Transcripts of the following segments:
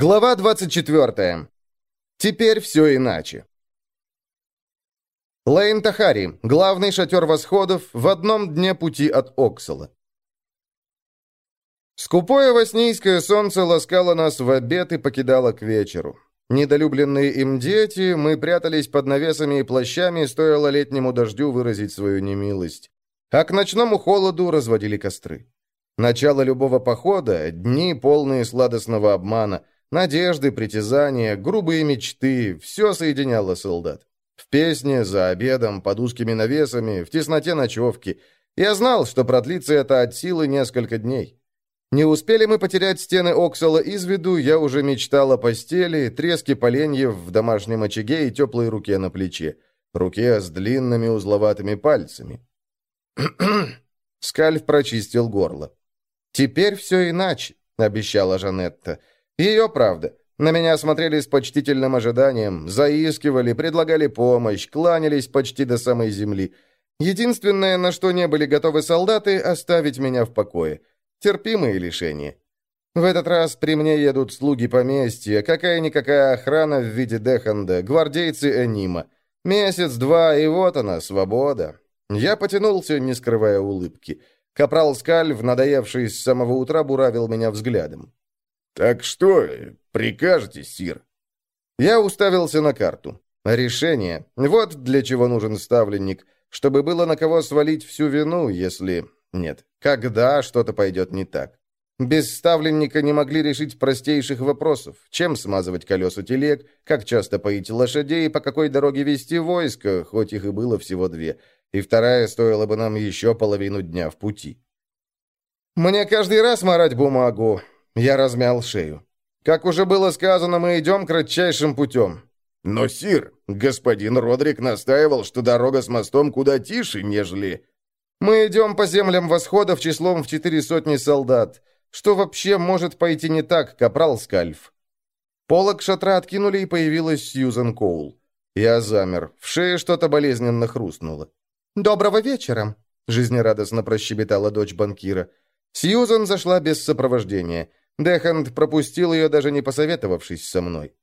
Глава 24. Теперь все иначе. Лейн Тахари, главный шатер восходов, в одном дне пути от Оксала. Скупое воснийское солнце ласкало нас в обед и покидало к вечеру. Недолюбленные им дети, мы прятались под навесами и плащами, стоило летнему дождю выразить свою немилость. А к ночному холоду разводили костры. Начало любого похода — дни, полные сладостного обмана — Надежды, притязания, грубые мечты — все соединяло солдат. В песне, за обедом, под узкими навесами, в тесноте ночевки. Я знал, что продлится это от силы несколько дней. Не успели мы потерять стены Оксала из виду, я уже мечтал о постели, треске поленьев в домашнем очаге и теплой руке на плече. Руке с длинными узловатыми пальцами. Скальф прочистил горло. «Теперь все иначе», — обещала Жанетта. Ее правда. На меня смотрели с почтительным ожиданием, заискивали, предлагали помощь, кланялись почти до самой земли. Единственное, на что не были готовы солдаты, оставить меня в покое. Терпимые лишения. В этот раз при мне едут слуги поместья, какая-никакая охрана в виде Деханда, гвардейцы Энима. Месяц-два, и вот она, свобода. Я потянулся, не скрывая улыбки. Капрал Скальв, надоевший с самого утра, буравил меня взглядом. «Так что, прикажете, Сир?» Я уставился на карту. Решение. Вот для чего нужен ставленник. Чтобы было на кого свалить всю вину, если... Нет, когда что-то пойдет не так. Без ставленника не могли решить простейших вопросов. Чем смазывать колеса телег, как часто поить лошадей, по какой дороге вести войско, хоть их и было всего две. И вторая стоила бы нам еще половину дня в пути. «Мне каждый раз марать бумагу. Я размял шею. «Как уже было сказано, мы идем кратчайшим путем». «Но, Сир, господин Родрик настаивал, что дорога с мостом куда тише, нежели...» «Мы идем по землям восходов числом в четыре сотни солдат. Что вообще может пойти не так, капрал Скальф?» Полок шатра откинули, и появилась Сьюзен Коул. Я замер. В шее что-то болезненно хрустнуло. «Доброго вечера!» — жизнерадостно прощебетала дочь банкира. Сьюзан зашла без сопровождения. Дехант пропустил ее, даже не посоветовавшись со мной.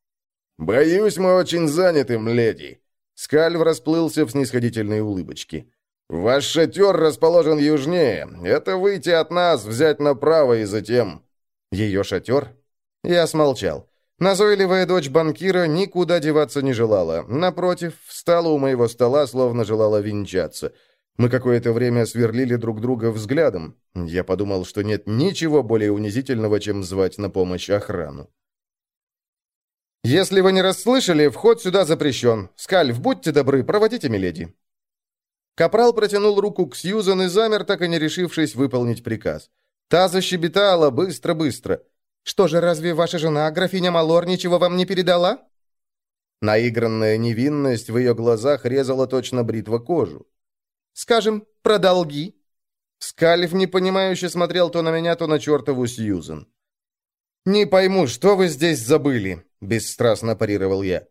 «Боюсь, мы очень заняты, леди». Скальв расплылся в снисходительной улыбочке. «Ваш шатер расположен южнее. Это выйти от нас, взять направо и затем...» «Ее шатер?» Я смолчал. Назойливая дочь банкира никуда деваться не желала. Напротив, встала у моего стола, словно желала венчаться. Мы какое-то время сверлили друг друга взглядом. Я подумал, что нет ничего более унизительного, чем звать на помощь охрану. «Если вы не расслышали, вход сюда запрещен. Скальф, будьте добры, проводите миледи». Капрал протянул руку к Сьюзан и замер, так и не решившись выполнить приказ. Та защебетала быстро-быстро. «Что же, разве ваша жена, графиня Малор, ничего вам не передала?» Наигранная невинность в ее глазах резала точно бритва кожу. Скажем, про долги». Скалев непонимающе смотрел то на меня, то на чертову Сьюзен. «Не пойму, что вы здесь забыли?» — бесстрастно парировал я.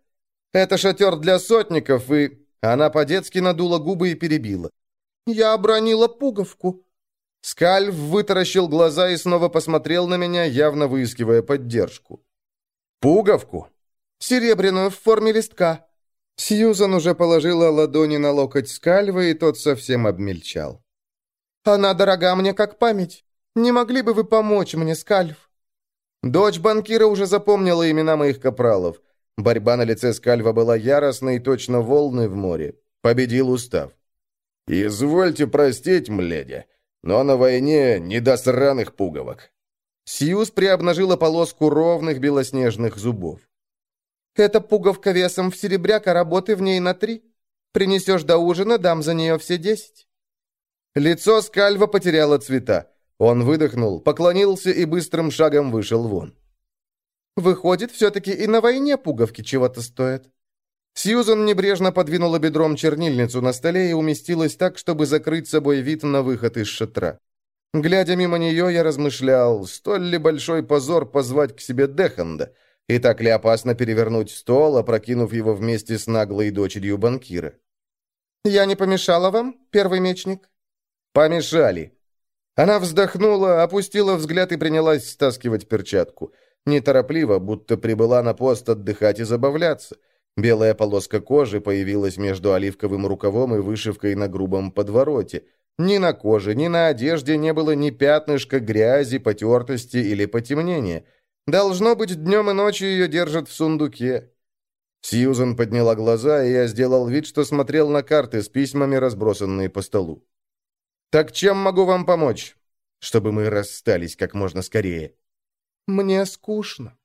«Это шатер для сотников, и...» Она по-детски надула губы и перебила. «Я обронила пуговку». Скальв вытаращил глаза и снова посмотрел на меня, явно выискивая поддержку. «Пуговку?» «Серебряную в форме листка». Сьюзан уже положила ладони на локоть Скальва, и тот совсем обмельчал. «Она дорога мне как память. Не могли бы вы помочь мне, Скальв?» Дочь банкира уже запомнила имена моих капралов. Борьба на лице Скальва была яростной, точно волны в море. Победил устав. «Извольте простить, мледи, но на войне не до сраных пуговок». Сьюз приобнажила полоску ровных белоснежных зубов. Эта пуговка весом в серебряка, работы в ней на три. Принесешь до ужина, дам за нее все десять». Лицо Скальва потеряло цвета. Он выдохнул, поклонился и быстрым шагом вышел вон. «Выходит, все-таки и на войне пуговки чего-то стоят». Сьюзан небрежно подвинула бедром чернильницу на столе и уместилась так, чтобы закрыть собой вид на выход из шатра. Глядя мимо нее, я размышлял, столь ли большой позор позвать к себе Деханда — и так ли опасно перевернуть стол, опрокинув его вместе с наглой дочерью банкира? «Я не помешала вам, первый мечник?» «Помешали». Она вздохнула, опустила взгляд и принялась стаскивать перчатку. Неторопливо, будто прибыла на пост отдыхать и забавляться. Белая полоска кожи появилась между оливковым рукавом и вышивкой на грубом подвороте. Ни на коже, ни на одежде не было ни пятнышка грязи, потертости или потемнения. Должно быть, днем и ночью ее держат в сундуке. Сьюзан подняла глаза, и я сделал вид, что смотрел на карты с письмами, разбросанные по столу. «Так чем могу вам помочь?» «Чтобы мы расстались как можно скорее». «Мне скучно».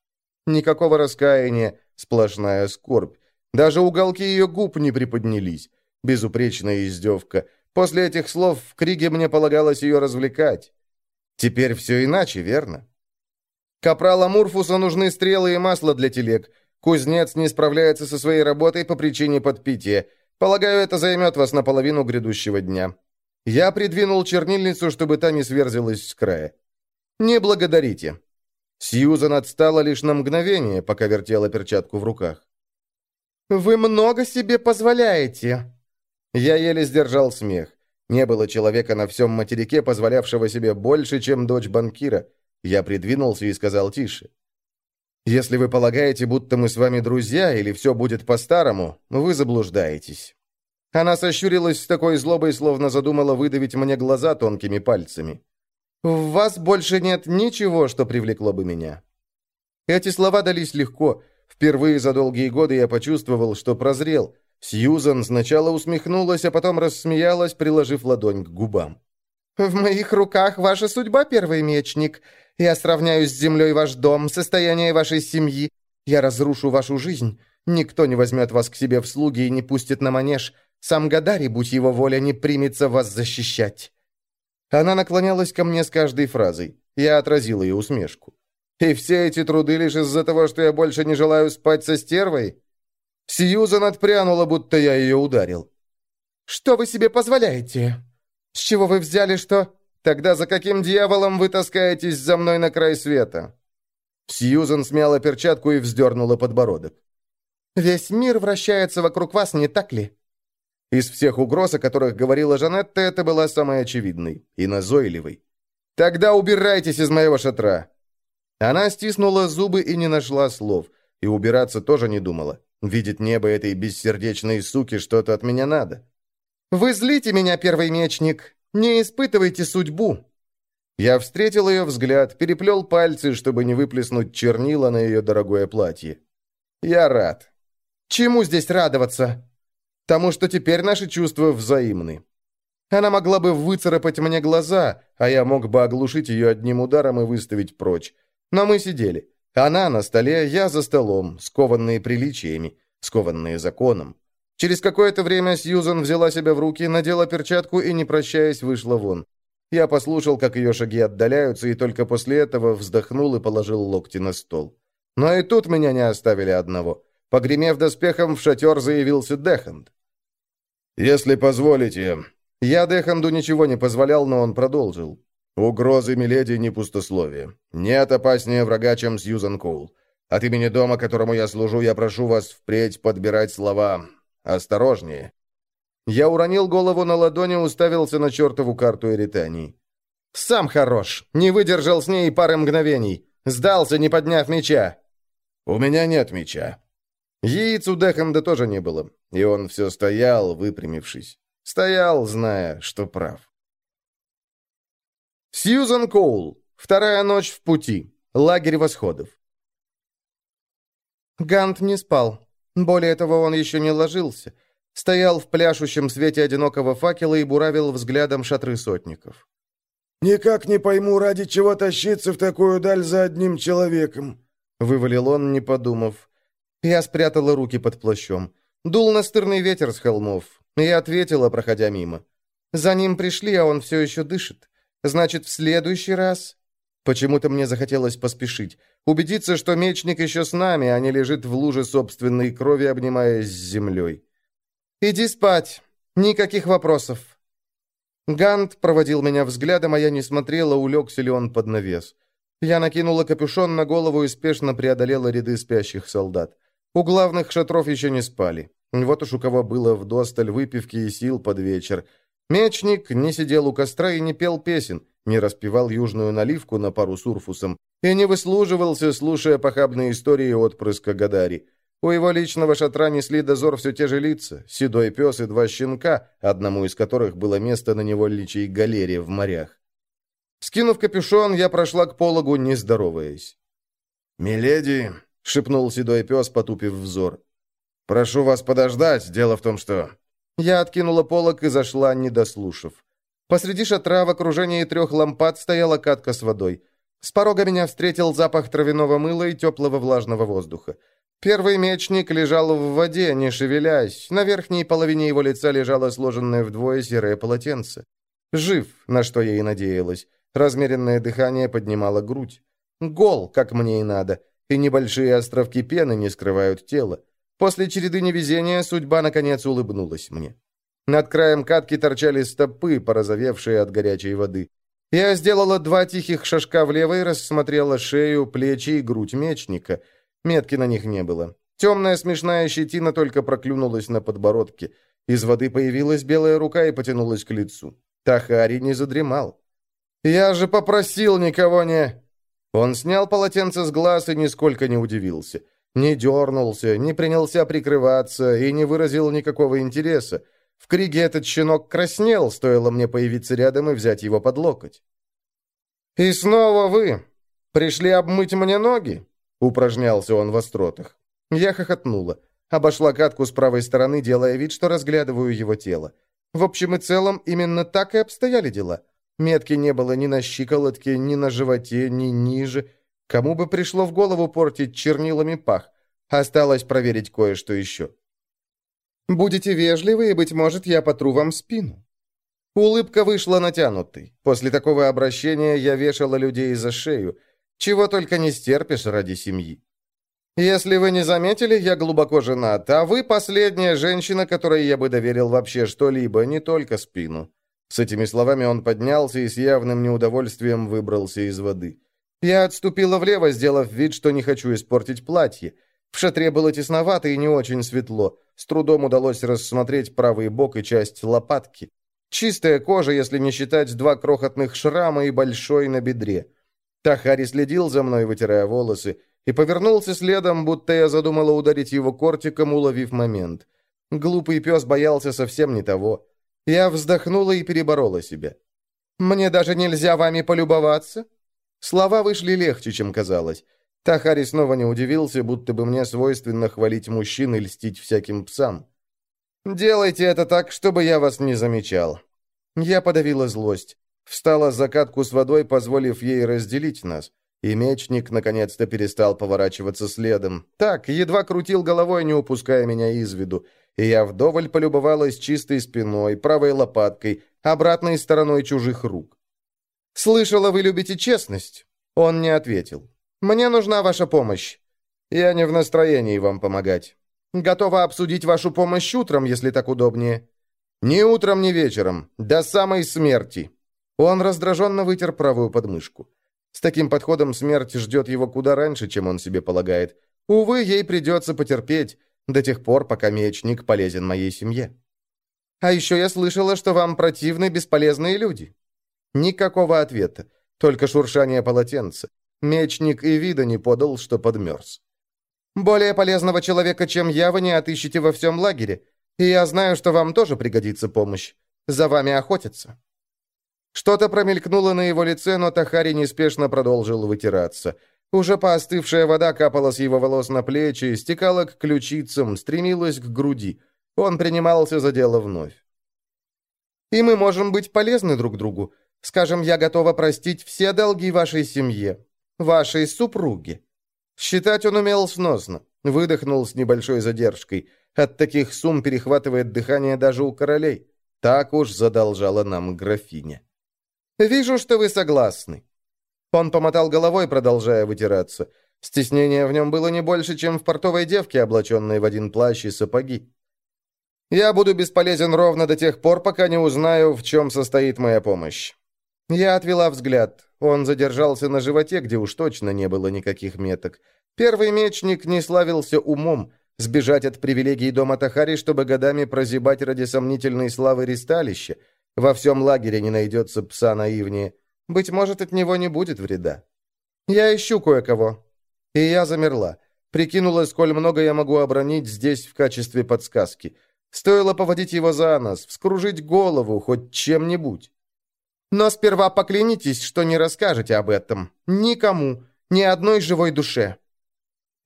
Никакого раскаяния, сплошная скорбь. Даже уголки ее губ не приподнялись. Безупречная издевка. После этих слов в Криге мне полагалось ее развлекать. Теперь все иначе, верно? Капрала Мурфуса нужны стрелы и масло для телег. Кузнец не справляется со своей работой по причине подпития. Полагаю, это займет вас наполовину грядущего дня. Я придвинул чернильницу, чтобы та не сверзилась с края. Не благодарите. Сьюзан отстала лишь на мгновение, пока вертела перчатку в руках. «Вы много себе позволяете!» Я еле сдержал смех. Не было человека на всем материке, позволявшего себе больше, чем дочь банкира. Я придвинулся и сказал тише. «Если вы полагаете, будто мы с вами друзья, или все будет по-старому, вы заблуждаетесь». Она сощурилась с такой злобой, словно задумала выдавить мне глаза тонкими пальцами. «В вас больше нет ничего, что привлекло бы меня». Эти слова дались легко. Впервые за долгие годы я почувствовал, что прозрел. Сьюзан сначала усмехнулась, а потом рассмеялась, приложив ладонь к губам. «В моих руках ваша судьба, первый мечник. Я сравняю с землей ваш дом, состояние вашей семьи. Я разрушу вашу жизнь. Никто не возьмет вас к себе в слуги и не пустит на манеж. Сам Гадари, будь его воля, не примется вас защищать». Она наклонялась ко мне с каждой фразой. Я отразил ее усмешку. «И все эти труды лишь из-за того, что я больше не желаю спать со стервой?» Сьюзан отпрянула, будто я ее ударил. «Что вы себе позволяете? С чего вы взяли, что...» «Тогда за каким дьяволом вы таскаетесь за мной на край света?» Сьюзан смяла перчатку и вздернула подбородок. «Весь мир вращается вокруг вас, не так ли?» Из всех угроз, о которых говорила Жанетта, это была самой очевидной и назойливой. «Тогда убирайтесь из моего шатра!» Она стиснула зубы и не нашла слов, и убираться тоже не думала. Видит небо этой бессердечной суки, что-то от меня надо. «Вы злите меня, первый мечник! Не испытывайте судьбу!» Я встретил ее взгляд, переплел пальцы, чтобы не выплеснуть чернила на ее дорогое платье. «Я рад». «Чему здесь радоваться?» Тому, что теперь наши чувства взаимны. Она могла бы выцарапать мне глаза, а я мог бы оглушить ее одним ударом и выставить прочь. Но мы сидели. Она на столе, я за столом, скованные приличиями, скованные законом. Через какое-то время Сьюзан взяла себя в руки, надела перчатку и, не прощаясь, вышла вон. Я послушал, как ее шаги отдаляются, и только после этого вздохнул и положил локти на стол. Но и тут меня не оставили одного. Погремев доспехом, в шатер заявился Дехант. «Если позволите...» Я Деханду ничего не позволял, но он продолжил. «Угрозы Миледи не пустословие. Нет опаснее врага, чем Сьюзан Коул. От имени дома, которому я служу, я прошу вас впредь подбирать слова осторожнее». Я уронил голову на ладони, уставился на чертову карту Эритании. «Сам хорош. Не выдержал с ней пары мгновений. Сдался, не подняв меча». «У меня нет меча». Яиц у Деханда тоже не было. И он все стоял, выпрямившись. Стоял, зная, что прав. Сьюзан Коул. Вторая ночь в пути. Лагерь восходов. Гант не спал. Более того, он еще не ложился. Стоял в пляшущем свете одинокого факела и буравил взглядом шатры сотников. «Никак не пойму, ради чего тащиться в такую даль за одним человеком», — вывалил он, не подумав. Я спрятала руки под плащом. Дул настырный ветер с холмов. Я ответила, проходя мимо. За ним пришли, а он все еще дышит. Значит, в следующий раз... Почему-то мне захотелось поспешить. Убедиться, что мечник еще с нами, а не лежит в луже собственной крови, обнимаясь с землей. «Иди спать. Никаких вопросов». Гант проводил меня взглядом, а я не смотрела, улегся ли он под навес. Я накинула капюшон на голову и спешно преодолела ряды спящих солдат. У главных шатров еще не спали. Вот уж у кого было вдосталь выпивки и сил под вечер. Мечник не сидел у костра и не пел песен, не распивал южную наливку на пару с Урфусом и не выслуживался, слушая похабные истории отпрыска Гадари. У его личного шатра несли дозор все те же лица, седой пес и два щенка, одному из которых было место на невольничьей галере в морях. Скинув капюшон, я прошла к пологу, не здороваясь. «Миледи», — шепнул седой пес, потупив взор, — «прошу вас подождать, дело в том, что...» Я откинула полог и зашла, не дослушав. Посреди шатра в окружении трех лампад стояла катка с водой. С порога меня встретил запах травяного мыла и теплого влажного воздуха. Первый мечник лежал в воде, не шевелясь. На верхней половине его лица лежало сложенное вдвое серое полотенце. Жив, на что я и надеялась. Размеренное дыхание поднимало грудь. Гол, как мне и надо, и небольшие островки пены не скрывают тело. После череды невезения судьба, наконец, улыбнулась мне. Над краем катки торчали стопы, порозовевшие от горячей воды. Я сделала два тихих шажка влево и рассмотрела шею, плечи и грудь мечника — Метки на них не было. Темная смешная щетина только проклюнулась на подбородке. Из воды появилась белая рука и потянулась к лицу. Тахари не задремал. «Я же попросил никого не...» Он снял полотенце с глаз и нисколько не удивился. Не дернулся, не принялся прикрываться и не выразил никакого интереса. В криге этот щенок краснел, стоило мне появиться рядом и взять его под локоть. «И снова вы? Пришли обмыть мне ноги?» Упражнялся он в остротах. Я хохотнула. Обошла катку с правой стороны, делая вид, что разглядываю его тело. В общем и целом, именно так и обстояли дела. Метки не было ни на щиколотке, ни на животе, ни ниже. Кому бы пришло в голову портить чернилами пах? Осталось проверить кое-что еще. «Будете вежливы, и, быть может, я потру вам спину». Улыбка вышла натянутой. После такого обращения я вешала людей за шею – чего только не стерпишь ради семьи. Если вы не заметили, я глубоко женат, а вы последняя женщина, которой я бы доверил вообще что-либо, не только спину». С этими словами он поднялся и с явным неудовольствием выбрался из воды. Я отступила влево, сделав вид, что не хочу испортить платье. В шатре было тесновато и не очень светло. С трудом удалось рассмотреть правый бок и часть лопатки. Чистая кожа, если не считать два крохотных шрама и большой на бедре. Тахари следил за мной, вытирая волосы, и повернулся следом, будто я задумала ударить его кортиком, уловив момент. Глупый пес боялся совсем не того. Я вздохнула и переборола себя. «Мне даже нельзя вами полюбоваться?» Слова вышли легче, чем казалось. Тахари снова не удивился, будто бы мне свойственно хвалить мужчин и льстить всяким псам. «Делайте это так, чтобы я вас не замечал». Я подавила злость. Встала закатку с водой, позволив ей разделить нас. И мечник наконец-то перестал поворачиваться следом. Так, едва крутил головой, не упуская меня из виду. И я вдоволь полюбовалась чистой спиной, правой лопаткой, обратной стороной чужих рук. «Слышала, вы любите честность?» Он не ответил. «Мне нужна ваша помощь. Я не в настроении вам помогать. Готова обсудить вашу помощь утром, если так удобнее. Ни утром, ни вечером. До самой смерти. Он раздраженно вытер правую подмышку. С таким подходом смерть ждет его куда раньше, чем он себе полагает. Увы, ей придется потерпеть до тех пор, пока мечник полезен моей семье. А еще я слышала, что вам противны бесполезные люди. Никакого ответа, только шуршание полотенца. Мечник и вида не подал, что подмерз. Более полезного человека, чем я, вы не отыщете во всем лагере. И я знаю, что вам тоже пригодится помощь. За вами охотятся. Что-то промелькнуло на его лице, но Тахари неспешно продолжил вытираться. Уже поостывшая вода капала с его волос на плечи, стекала к ключицам, стремилась к груди. Он принимался за дело вновь. «И мы можем быть полезны друг другу. Скажем, я готова простить все долги вашей семье, вашей супруге». Считать он умел сносно. Выдохнул с небольшой задержкой. От таких сумм перехватывает дыхание даже у королей. Так уж задолжала нам графиня. «Вижу, что вы согласны». Он помотал головой, продолжая вытираться. Стеснение в нем было не больше, чем в портовой девке, облаченной в один плащ и сапоги. «Я буду бесполезен ровно до тех пор, пока не узнаю, в чем состоит моя помощь». Я отвела взгляд. Он задержался на животе, где уж точно не было никаких меток. Первый мечник не славился умом. Сбежать от привилегий дома Тахари, чтобы годами прозябать ради сомнительной славы ристалища. Во всем лагере не найдется пса наивнее. Быть может, от него не будет вреда. Я ищу кое-кого. И я замерла. Прикинула, сколь много я могу обронить здесь в качестве подсказки. Стоило поводить его за нос, вскружить голову хоть чем-нибудь. Но сперва поклянитесь, что не расскажете об этом. Никому, ни одной живой душе.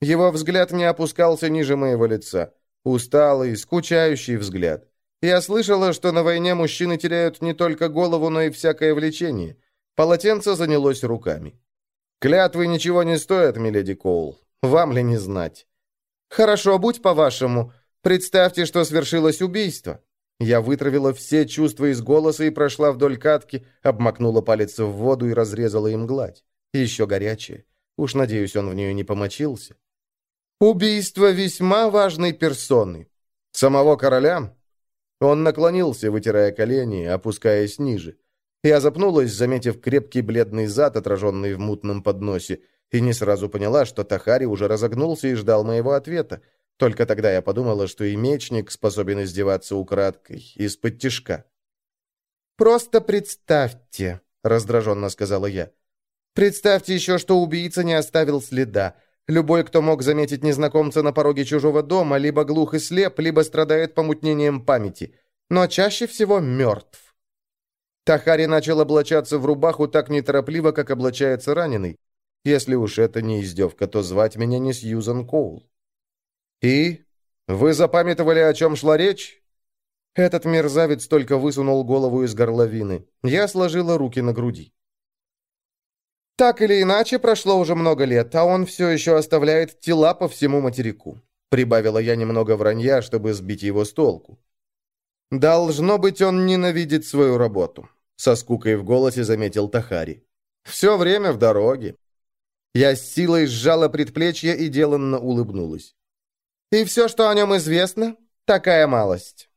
Его взгляд не опускался ниже моего лица. Усталый, скучающий взгляд. Я слышала, что на войне мужчины теряют не только голову, но и всякое влечение. Полотенце занялось руками. «Клятвы ничего не стоят, миледи Коул. Вам ли не знать?» «Хорошо, будь по-вашему. Представьте, что свершилось убийство». Я вытравила все чувства из голоса и прошла вдоль катки, обмакнула палец в воду и разрезала им гладь. Еще горячая. Уж, надеюсь, он в нее не помочился. «Убийство весьма важной персоны. Самого короля?» Он наклонился, вытирая колени, опускаясь ниже. Я запнулась, заметив крепкий бледный зад, отраженный в мутном подносе, и не сразу поняла, что Тахари уже разогнулся и ждал моего ответа. Только тогда я подумала, что и мечник способен издеваться украдкой, из-под тишка. «Просто представьте», — раздраженно сказала я. «Представьте еще, что убийца не оставил следа. Любой, кто мог заметить незнакомца на пороге чужого дома, либо глух и слеп, либо страдает помутнением памяти. Но чаще всего мертв. Тахари начал облачаться в рубаху так неторопливо, как облачается раненый. Если уж это не издевка, то звать меня не Сьюзан Коул. «И? Вы запамятовали, о чем шла речь?» Этот мерзавец только высунул голову из горловины. Я сложила руки на груди. «Так или иначе, прошло уже много лет, а он все еще оставляет тела по всему материку», прибавила я немного вранья, чтобы сбить его с толку. «Должно быть, он ненавидит свою работу. Со скукой в голосе заметил Тахари. «Все время в дороге». Я с силой сжала предплечье и деланно улыбнулась. «И все, что о нем известно, такая малость».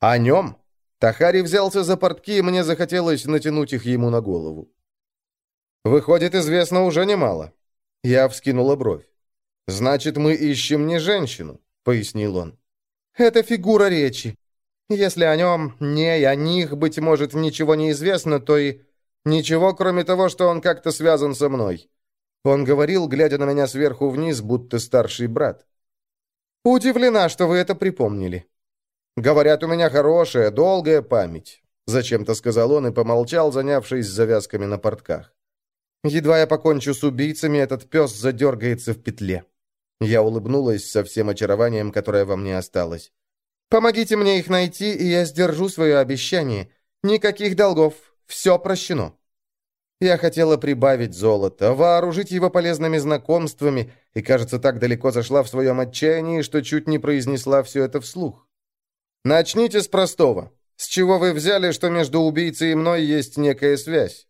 «О нем?» Тахари взялся за портки, и мне захотелось натянуть их ему на голову. «Выходит, известно уже немало». Я вскинула бровь. «Значит, мы ищем не женщину», — пояснил он. «Это фигура речи. Если о нем, не, о них, быть может, ничего не известно, то и ничего, кроме того, что он как-то связан со мной. Он говорил, глядя на меня сверху вниз, будто старший брат. Удивлена, что вы это припомнили. Говорят, у меня хорошая, долгая память. Зачем-то сказал он и помолчал, занявшись завязками на портках. Едва я покончу с убийцами, этот пес задергается в петле. Я улыбнулась со всем очарованием, которое во мне осталось. Помогите мне их найти, и я сдержу свое обещание. Никаких долгов. Все прощено». Я хотела прибавить золото, вооружить его полезными знакомствами, и, кажется, так далеко зашла в своем отчаянии, что чуть не произнесла все это вслух. «Начните с простого. С чего вы взяли, что между убийцей и мной есть некая связь?»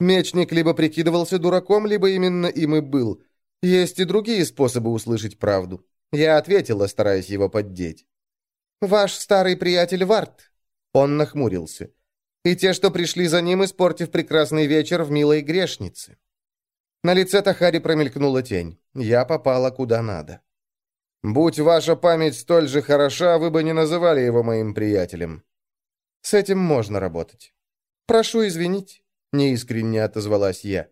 Мечник либо прикидывался дураком, либо именно им и был. Есть и другие способы услышать правду. Я ответила, стараясь его поддеть. «Ваш старый приятель Варт». Он нахмурился. «И те, что пришли за ним, испортив прекрасный вечер в милой грешнице». На лице Тахари промелькнула тень. Я попала куда надо. «Будь ваша память столь же хороша, вы бы не называли его моим приятелем». «С этим можно работать». «Прошу извинить», — неискренне отозвалась я.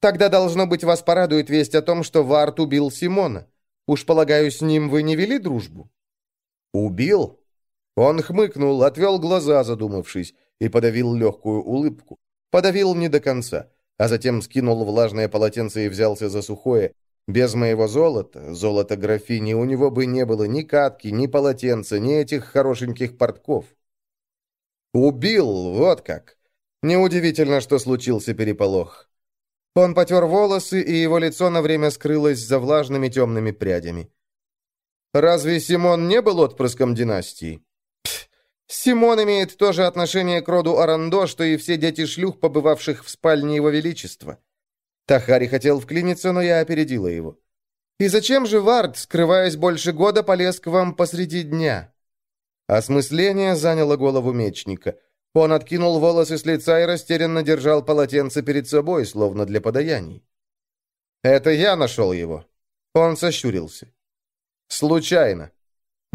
«Тогда, должно быть, вас порадует весть о том, что Варт убил Симона. Уж, полагаю, с ним вы не вели дружбу?» «Убил?» Он хмыкнул, отвел глаза, задумавшись, и подавил легкую улыбку. Подавил не до конца, а затем скинул влажное полотенце и взялся за сухое. Без моего золота, золота графини, у него бы не было ни катки, ни полотенца, ни этих хорошеньких портков. «Убил, вот как!» Неудивительно, что случился переполох. Он потер волосы, и его лицо на время скрылось за влажными темными прядями. Разве Симон не был отпрыском династии? Симон имеет то же отношение к роду Арандо, что и все дети шлюх, побывавших в спальне его величества. Тахари хотел вклиниться, но я опередила его. «И зачем же Вард, скрываясь больше года, полез к вам посреди дня?» Осмысление заняло голову мечника. Он откинул волосы с лица и растерянно держал полотенце перед собой, словно для подаяний. «Это я нашел его». Он сощурился. Случайно.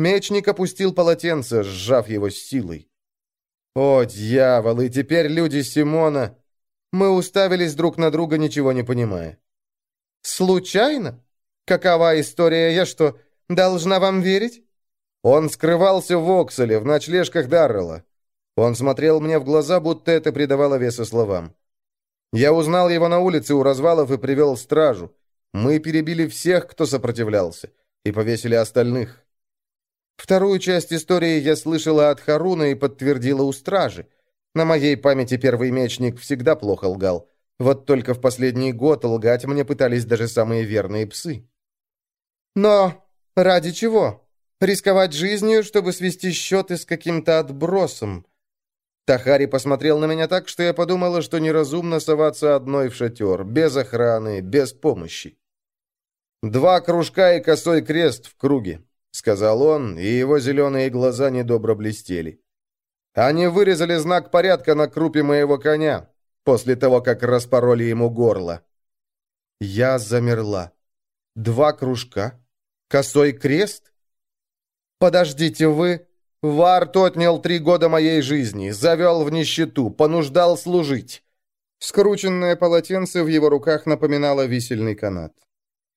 Мечник опустил полотенце, сжав его с силой. О, дьявол, и теперь люди Симона... Мы уставились друг на друга, ничего не понимая. «Случайно? Какова история? Я что, должна вам верить?» Он скрывался в Окселе, в ночлежках Даррелла. Он смотрел мне в глаза, будто это придавало веса словам. Я узнал его на улице у развалов и привел стражу. Мы перебили всех, кто сопротивлялся, и повесили остальных. Вторую часть истории я слышала от Харуна и подтвердила у стражи. На моей памяти первый мечник всегда плохо лгал. Вот только в последний год лгать мне пытались даже самые верные псы. Но ради чего? Рисковать жизнью, чтобы свести счеты с каким-то отбросом. Тахари посмотрел на меня так, что я подумала, что неразумно соваться одной в шатер, без охраны, без помощи. «Два кружка и косой крест в круге», — сказал он, и его зеленые глаза недобро блестели. «Они вырезали знак порядка на крупе моего коня, после того, как распороли ему горло». Я замерла. «Два кружка? Косой крест?» «Подождите, вы...» Варт отнял три года моей жизни, завел в нищету, понуждал служить. Скрученное полотенце в его руках напоминало висельный канат.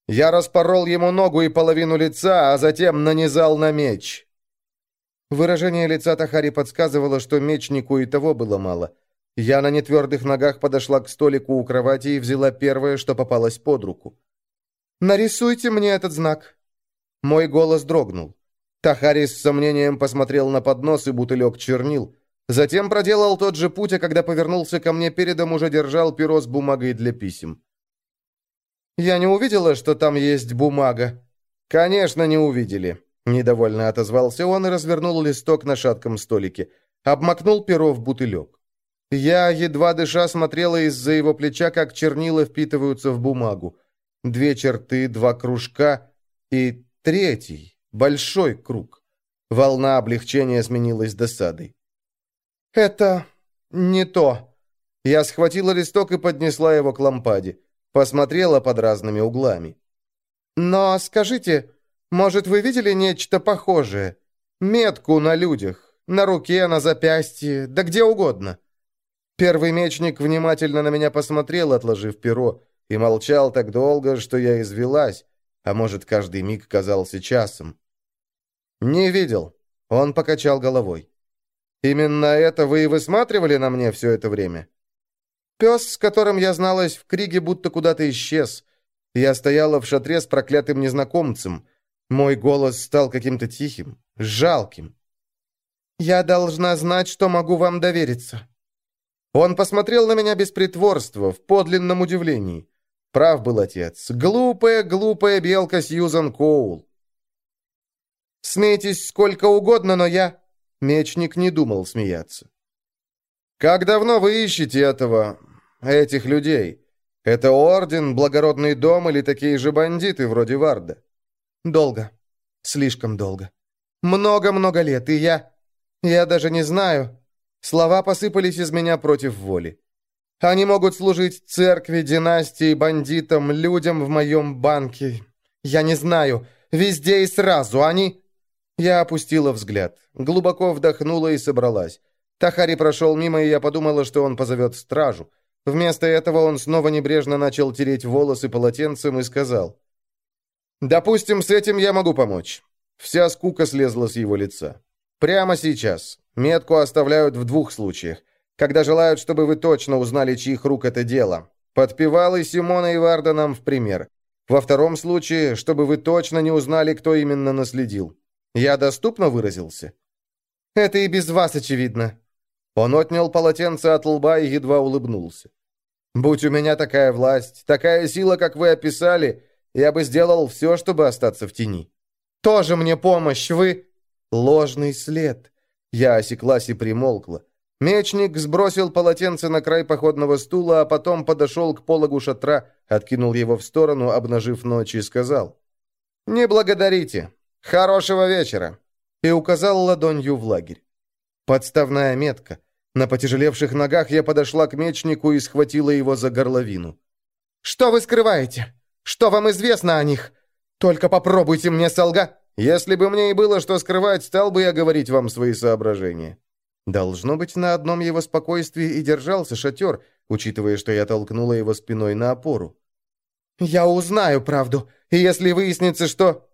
Я распорол ему ногу и половину лица, а затем нанизал на меч. Выражение лица Тахари подсказывало, что мечнику и того было мало. Я на нетвердых ногах подошла к столику у кровати и взяла первое, что попалось под руку. «Нарисуйте мне этот знак». Мой голос дрогнул. Тахари с сомнением посмотрел на поднос и бутылек чернил. Затем проделал тот же путь, а когда повернулся ко мне передом, уже держал перо с бумагой для писем. «Я не увидела, что там есть бумага». «Конечно, не увидели», — недовольно отозвался он и развернул листок на шатком столике. Обмакнул перо в бутылек. Я, едва дыша, смотрела из-за его плеча, как чернила впитываются в бумагу. Две черты, два кружка и третий. Большой круг. Волна облегчения сменилась досадой. «Это не то». Я схватила листок и поднесла его к лампаде. Посмотрела под разными углами. «Но скажите, может, вы видели нечто похожее? Метку на людях, на руке, на запястье, да где угодно». Первый мечник внимательно на меня посмотрел, отложив перо, и молчал так долго, что я извелась, а может, каждый миг казался часом. «Не видел». Он покачал головой. «Именно это вы и высматривали на мне все это время?» Пес, с которым я зналась в Криге, будто куда-то исчез. Я стояла в шатре с проклятым незнакомцем. Мой голос стал каким-то тихим, жалким. «Я должна знать, что могу вам довериться». Он посмотрел на меня без притворства, в подлинном удивлении. Прав был отец. Глупая, глупая белка Сьюзан Коул. Смейтесь сколько угодно, но я...» Мечник не думал смеяться. «Как давно вы ищете этого... этих людей? Это орден, благородный дом или такие же бандиты вроде Варда?» «Долго. Слишком долго. Много-много лет, и я... я даже не знаю...» Слова посыпались из меня против воли. Они могут служить церкви, династии, бандитам, людям в моем банке. Я не знаю. Везде и сразу. Они... Я опустила взгляд, глубоко вдохнула и собралась. Тахари прошел мимо, и я подумала, что он позовет стражу. Вместо этого он снова небрежно начал тереть волосы полотенцем и сказал. «Допустим, с этим я могу помочь». Вся скука слезла с его лица. «Прямо сейчас. Метку оставляют в двух случаях. Когда желают, чтобы вы точно узнали, чьих рук это дело. Подпевалы Симона и Варда нам в пример. Во втором случае, чтобы вы точно не узнали, кто именно наследил. Я доступно выразился? Это и без вас очевидно. Он отнял полотенце от лба и едва улыбнулся. Будь у меня такая власть, такая сила, как вы описали, я бы сделал все, чтобы остаться в тени. Тоже мне помощь, вы... Ложный след. Я осеклась и примолкла. Мечник сбросил полотенце на край походного стула, а потом подошел к пологу шатра, откинул его в сторону, обнажив ночь, и сказал. «Не благодарите. «Хорошего вечера!» и указал ладонью в лагерь. Подставная метка. На потяжелевших ногах я подошла к мечнику и схватила его за горловину. «Что вы скрываете? Что вам известно о них? Только попробуйте мне солга...» «Если бы мне и было что скрывать, стал бы я говорить вам свои соображения». Должно быть, на одном его спокойствии и держался шатер, учитывая, что я толкнула его спиной на опору. «Я узнаю правду, и если выяснится, что...»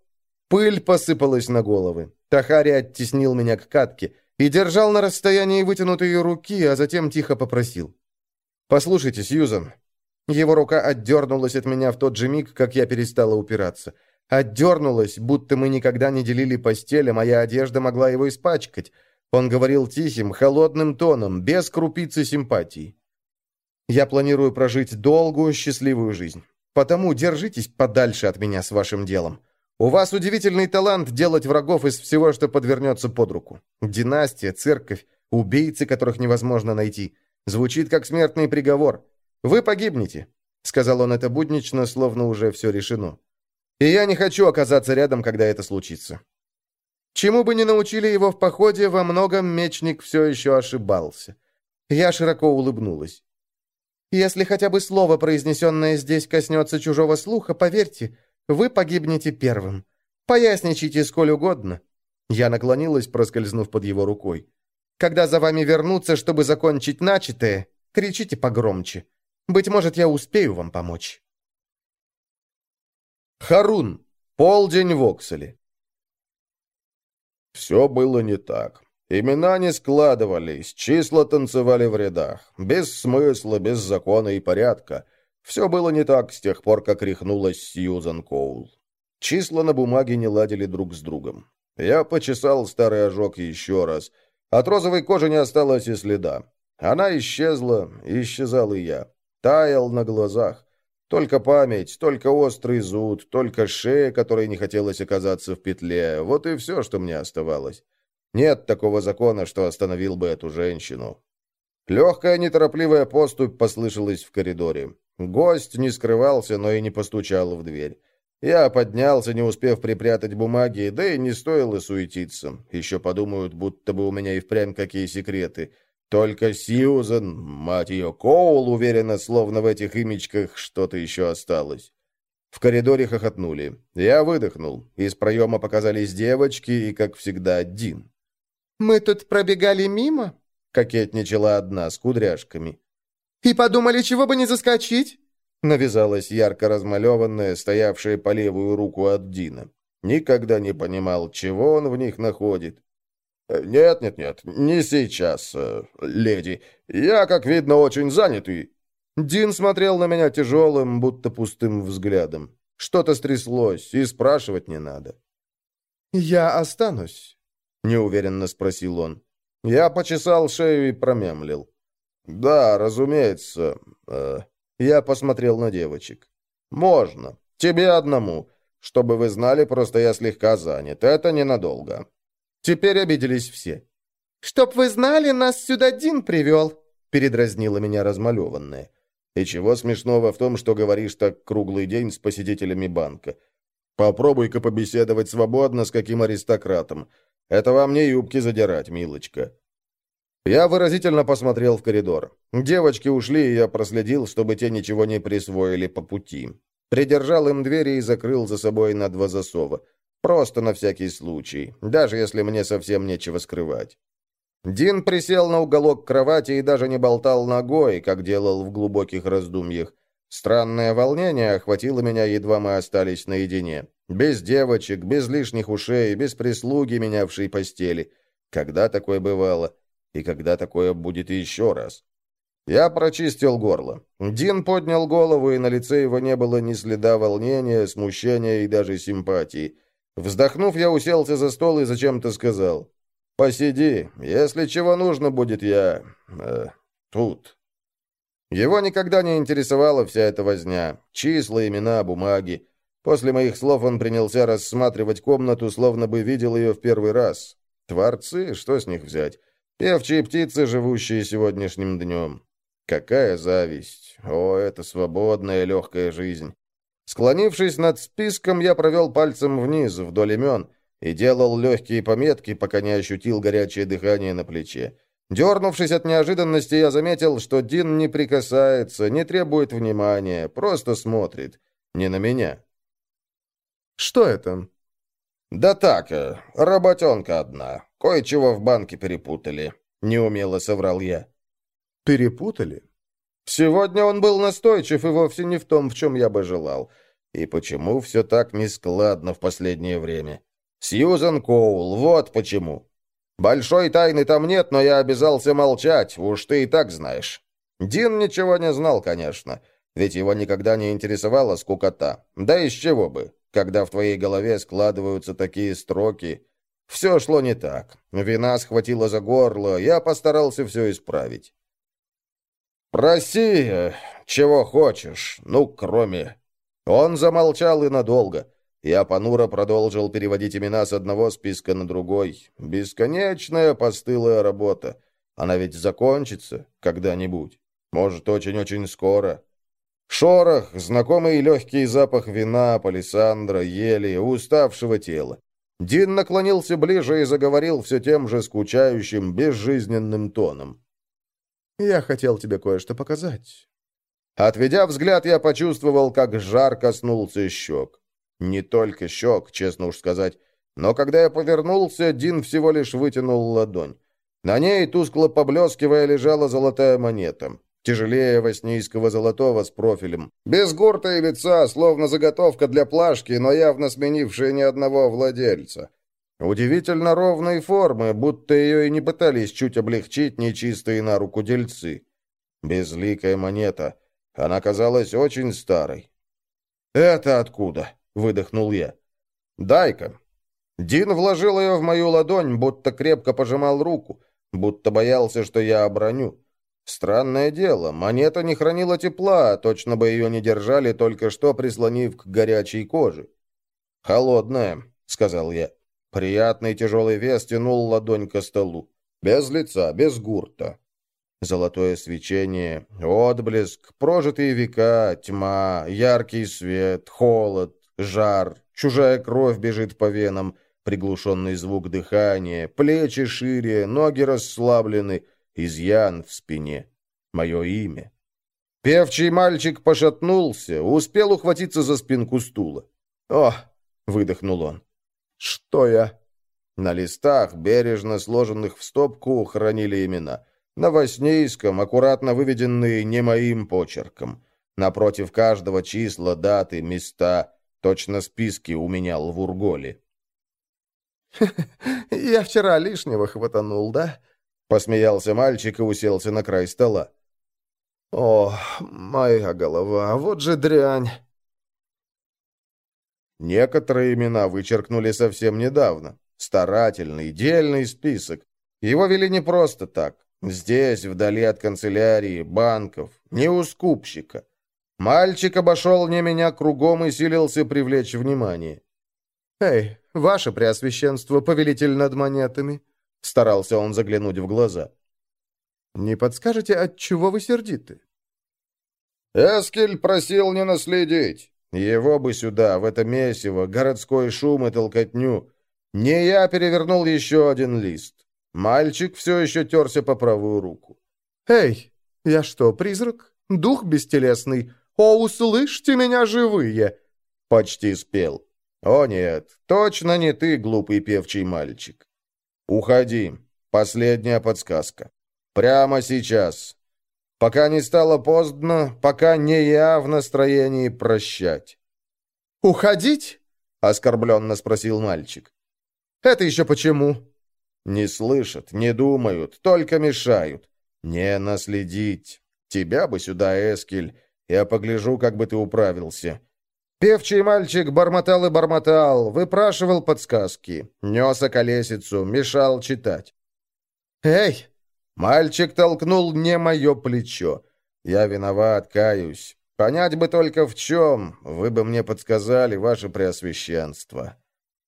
Пыль посыпалась на головы. Тахари оттеснил меня к катке и держал на расстоянии вытянутой руки, а затем тихо попросил. «Послушайте, Сьюзан». Его рука отдернулась от меня в тот же миг, как я перестала упираться. Отдернулась, будто мы никогда не делили постель, а моя одежда могла его испачкать. Он говорил тихим, холодным тоном, без крупицы симпатии. «Я планирую прожить долгую, счастливую жизнь. Потому держитесь подальше от меня с вашим делом. У вас удивительный талант делать врагов из всего, что подвернется под руку. Династия, церковь, убийцы, которых невозможно найти. Звучит как смертный приговор. Вы погибнете», — сказал он это буднично, словно уже все решено. «И я не хочу оказаться рядом, когда это случится». Чему бы ни научили его в походе, во многом мечник все еще ошибался. Я широко улыбнулась. «Если хотя бы слово, произнесенное здесь, коснется чужого слуха, поверьте, вы погибнете первым. Поясничайте сколь угодно». Я наклонилась, проскользнув под его рукой. «Когда за вами вернутся, чтобы закончить начатое, кричите погромче. Быть может, я успею вам помочь». Харун. Полдень в Окселе. Все было не так. Имена не складывались, числа танцевали в рядах. Без смысла, без закона и порядка. Все было не так с тех пор, как рехнулась Сьюзан Коул. Числа на бумаге не ладили друг с другом. Я почесал старый ожог еще раз. От розовой кожи не осталось и следа. Она исчезла, исчезал и я. Таял на глазах. Только память, только острый зуд, только шея, которой не хотелось оказаться в петле. Вот и все, что мне оставалось. Нет такого закона, что остановил бы эту женщину. Легкая неторопливая поступь послышалась в коридоре. Гость не скрывался, но и не постучал в дверь. Я поднялся, не успев припрятать бумаги, да и не стоило суетиться. Еще подумают, будто бы у меня и впрямь какие секреты. Только Сьюзен, мать ее, Коул, уверена, словно в этих имечках что-то еще осталось. В коридоре хохотнули. Я выдохнул. Из проема показались девочки и, как всегда, Дин. «Мы тут пробегали мимо?» — кокетничала одна с кудряшками. «И подумали, чего бы не заскочить?» — навязалась ярко размалеванная, стоявшая по левую руку от Дина. Никогда не понимал, чего он в них находит. «Нет, нет, нет, не сейчас, э, леди. Я, как видно, очень занятый». Дин смотрел на меня тяжелым, будто пустым взглядом. Что-то стряслось, и спрашивать не надо. «Я останусь?» — неуверенно спросил он. Я почесал шею и промямлил. «Да, разумеется». Э, я посмотрел на девочек. «Можно. Тебе одному. Чтобы вы знали, просто я слегка занят. Это ненадолго». Теперь обиделись все. «Чтоб вы знали, нас сюда Дин привел», — передразнила меня размалеванная. «И чего смешного в том, что говоришь так круглый день с посетителями банка? Попробуй-ка побеседовать свободно с каким аристократом. Это вам не юбки задирать, милочка». Я выразительно посмотрел в коридор. Девочки ушли, и я проследил, чтобы те ничего не присвоили по пути. Придержал им двери и закрыл за собой на два засова. Просто на всякий случай, даже если мне совсем нечего скрывать. Дин присел на уголок кровати и даже не болтал ногой, как делал в глубоких раздумьях. Странное волнение охватило меня, едва мы остались наедине. Без девочек, без лишних ушей, без прислуги, менявшей постели. Когда такое бывало? И когда такое будет еще раз? Я прочистил горло. Дин поднял голову, и на лице его не было ни следа волнения, смущения и даже симпатии. Вздохнув, я уселся за стол и зачем-то сказал. «Посиди. Если чего нужно будет, я... Э, тут». Его никогда не интересовала вся эта возня. Числа, имена, бумаги. После моих слов он принялся рассматривать комнату, словно бы видел ее в первый раз. Творцы, что с них взять? Певчие птицы, живущие сегодняшним днем. Какая зависть! О, это свободная легкая жизнь! Склонившись над списком, я провел пальцем вниз, вдоль имен, и делал легкие пометки, пока не ощутил горячее дыхание на плече. Дернувшись от неожиданности, я заметил, что Дин не прикасается, не требует внимания, просто смотрит. Не на меня. «Что это?» «Да так, э, работенка одна. Кое-чего в банке перепутали», — неумело соврал я. «Перепутали?» Сегодня он был настойчив и вовсе не в том, в чем я бы желал. И почему все так нескладно в последнее время? Сьюзан Коул, вот почему. Большой тайны там нет, но я обязался молчать, уж ты и так знаешь. Дин ничего не знал, конечно, ведь его никогда не интересовала скукота. Да из чего бы, когда в твоей голове складываются такие строки. Все шло не так. Вина схватила за горло, я постарался все исправить. «Проси, чего хочешь, ну, кроме...» Он замолчал и надолго. Я понуро продолжил переводить имена с одного списка на другой. Бесконечная постылая работа. Она ведь закончится когда-нибудь. Может, очень-очень скоро. Шорох, знакомый легкий запах вина, палисандра, ели, уставшего тела. Дин наклонился ближе и заговорил все тем же скучающим, безжизненным тоном. «Я хотел тебе кое-что показать». Отведя взгляд, я почувствовал, как жар коснулся щек. Не только щек, честно уж сказать. Но когда я повернулся, Дин всего лишь вытянул ладонь. На ней, тускло поблескивая, лежала золотая монета. Тяжелее воснийского золотого с профилем. Без гурта и лица, словно заготовка для плашки, но явно сменившая ни одного владельца. Удивительно ровной формы, будто ее и не пытались чуть облегчить нечистые на руку дельцы. Безликая монета. Она казалась очень старой. «Это откуда?» — выдохнул я. «Дай-ка». Дин вложил ее в мою ладонь, будто крепко пожимал руку, будто боялся, что я оброню. Странное дело, монета не хранила тепла, точно бы ее не держали, только что прислонив к горячей коже. «Холодная», — сказал я. Приятный тяжелый вес тянул ладонь к столу. Без лица, без гурта. Золотое свечение, отблеск, прожитые века, тьма, яркий свет, холод, Жар, чужая кровь бежит по венам, приглушенный звук дыхания, плечи шире, ноги расслаблены, изъян в спине. Мое имя. Певчий мальчик пошатнулся, успел ухватиться за спинку стула. «О!» — выдохнул он. «Что я?» На листах, бережно сложенных в стопку, хранили имена. На воснейском, аккуратно выведенные не моим почерком. Напротив каждого числа, даты, места. Точно списки у меня в Урголе. «Я вчера лишнего хватанул, да?» Посмеялся мальчик и уселся на край стола. «О, моя голова, вот же дрянь!» Некоторые имена вычеркнули совсем недавно. Старательный, дельный список. Его вели не просто так. Здесь, вдали от канцелярии, банков, не у скупщика. Мальчик обошел не меня кругом и силился привлечь внимание. «Эй, ваше преосвященство, повелитель над монетами!» Старался он заглянуть в глаза. «Не подскажете, от чего вы сердиты?» «Эскель просил не наследить. Его бы сюда, в это месиво, городской шум и толкотню. Не я перевернул еще один лист. Мальчик все еще терся по правую руку. «Эй, я что, призрак? Дух бестелесный? «О, услышьте меня, живые!» Почти спел. «О нет, точно не ты, глупый певчий мальчик. Уходи. Последняя подсказка. Прямо сейчас. Пока не стало поздно, пока не я в настроении прощать». «Уходить?» — оскорбленно спросил мальчик. «Это еще почему?» «Не слышат, не думают, только мешают. Не наследить. Тебя бы сюда, Эскель, я погляжу, как бы ты управился». Певчий мальчик бормотал и бормотал, выпрашивал подсказки, нес околесицу, мешал читать. «Эй!» Мальчик толкнул не мое плечо. «Я виноват, каюсь. Понять бы только в чем. Вы бы мне подсказали, ваше преосвященство».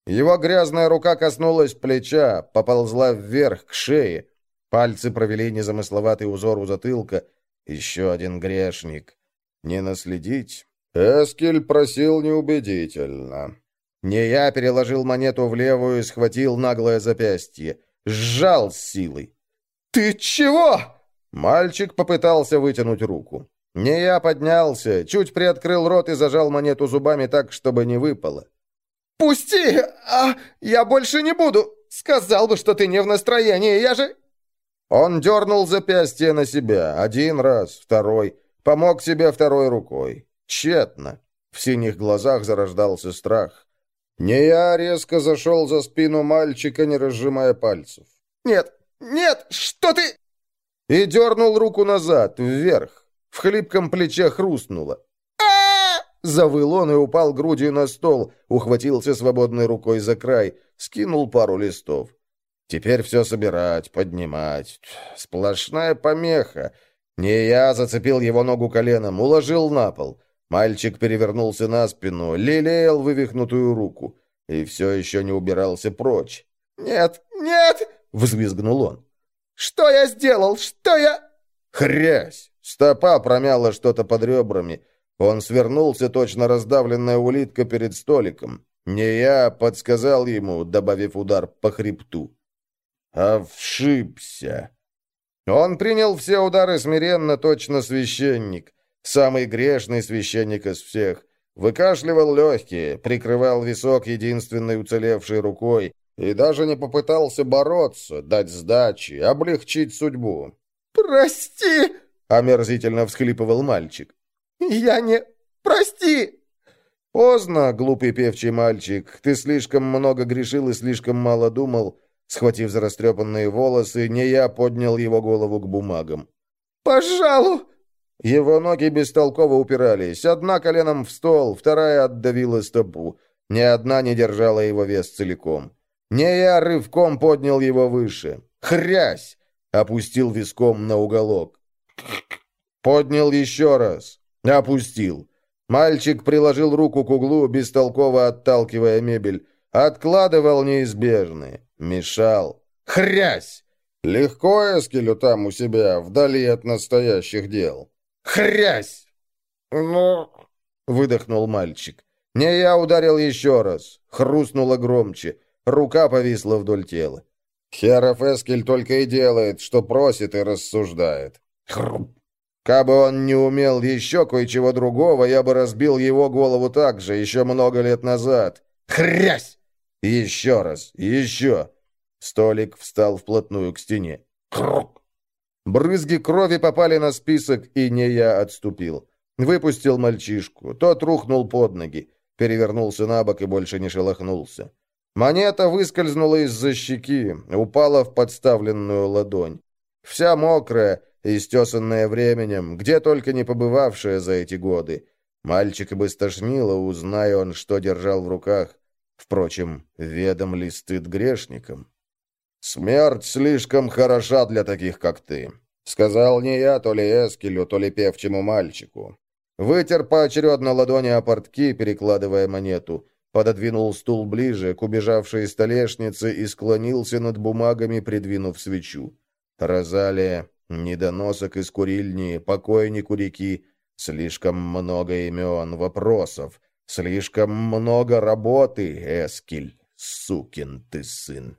Его грязная рука коснулась плеча, поползла вверх, к шее. Пальцы провели незамысловатый узор у затылка. Еще один грешник. Не наследить? Эскель просил неубедительно. Не я переложил монету в левую и схватил наглое запястье. Сжал с силой. «Ты чего?» Мальчик попытался вытянуть руку. Не я поднялся, чуть приоткрыл рот и зажал монету зубами так, чтобы не выпало. «Пусти! А, я больше не буду! Сказал бы, что ты не в настроении, я же...» Он дернул запястье на себя, один раз, второй. Помог себе второй рукой. Тщетно. В синих глазах зарождался страх. Не я резко зашел за спину мальчика, не разжимая пальцев. «Нет, нет, что ты...» И дернул руку назад, вверх. В хлипком плече хрустнуло. Завыл он и упал грудью на стол, ухватился свободной рукой за край, скинул пару листов. Теперь все собирать, поднимать. Сплошная помеха. Не я зацепил его ногу коленом, уложил на пол. Мальчик перевернулся на спину, лелеял вывихнутую руку и все еще не убирался прочь. «Нет, нет!» — взвизгнул он. «Что я сделал? Что я...» Хрясь! Стопа промяла что-то под ребрами. Он свернулся, точно раздавленная улитка перед столиком. Не я подсказал ему, добавив удар по хребту. «Овшибся!» Он принял все удары смиренно, точно священник. Самый грешный священник из всех. Выкашливал легкие, прикрывал висок единственной уцелевшей рукой и даже не попытался бороться, дать сдачи, облегчить судьбу. «Прости!» — омерзительно всхлипывал мальчик. «Я не... Прости!» «Поздно, глупый певчий мальчик. Ты слишком много грешил и слишком мало думал. Схватив за растрепанные волосы, не я поднял его голову к бумагам. «Пожалуй!» Его ноги бестолково упирались. Одна коленом в стол, вторая отдавила стопу. Ни одна не держала его вес целиком. Не я рывком поднял его выше. Хрясь! Опустил виском на уголок. Поднял еще раз. Опустил. Мальчик приложил руку к углу, бестолково отталкивая мебель. Откладывал неизбежное. Мешал. Хрясь! Легко Эскелю там у себя, вдали от настоящих дел. Хрясь! «Ну...» — выдохнул мальчик. Не я ударил еще раз. Хрустнуло громче. Рука повисла вдоль тела. Херов Эскель только и делает, что просит и рассуждает. Хруп. Кабы он не умел еще кое-чего другого, я бы разбил его голову так же, еще много лет назад. Хрясь! Еще раз, еще. Столик встал вплотную к стене. Хруп. Брызги крови попали на список, и не я отступил. Выпустил мальчишку. Тот рухнул под ноги. Перевернулся на бок и больше не шелохнулся. Монета выскользнула из-за щеки, упала в подставленную ладонь. Вся мокрая, истесанная временем, где только не побывавшая за эти годы. Мальчика бы стошнило, узная он, что держал в руках. Впрочем, ведом ли стыд грешникам? «Смерть слишком хороша для таких, как ты», — сказал не я то ли Эскелю, то ли певчему мальчику. Вытер поочередно ладони о портки, перекладывая монету, пододвинул стул ближе к убежавшей столешнице и склонился над бумагами, придвинув свечу. Розалия, недоносок из курильни, покойник у реки, слишком много имен, вопросов, слишком много работы, Эскель, сукин ты сын.